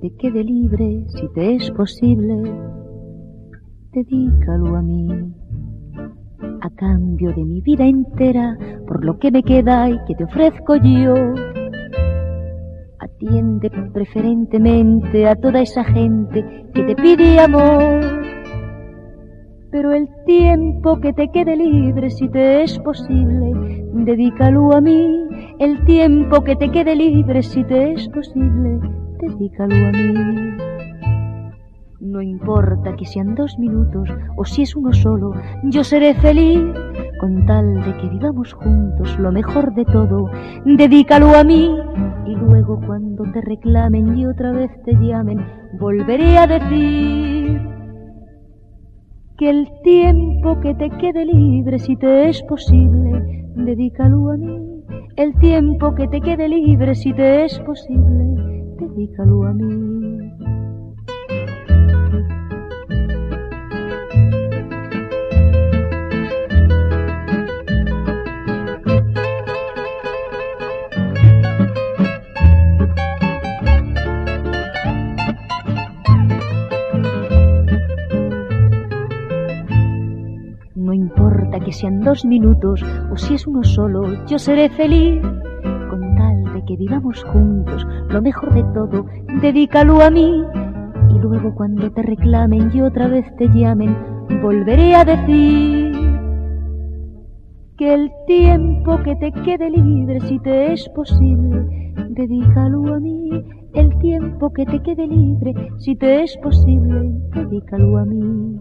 te quede libre, si te es posible, dedícalo a mí. A cambio de mi vida entera, por lo que me queda y que te ofrezco yo, atiende preferentemente a toda esa gente que te pide amor. Pero el tiempo que te quede libre, si te es posible, dedícalo a mí. El tiempo que te quede libre, si te es posible, dedícalo a mí. No importa que sean dos minutos o si es uno solo, yo seré feliz con tal de que vivamos juntos lo mejor de todo. Dedícalo a mí y luego cuando te reclamen y otra vez te llamen, volveré a decir que el tiempo que te quede libre, si te es posible, dedícalo a mí. El tiempo que te quede libre, si te es posible, dedícalo a mí. Que sean dos minutos o si es uno solo, yo seré feliz con tal de que vivamos juntos lo mejor de todo, dedícalo a mí y luego cuando te reclamen y otra vez te llamen, volveré a decir que el tiempo que te quede libre, si te es posible, dedícalo a mí. El tiempo que te quede libre, si te es posible, dedícalo a mí.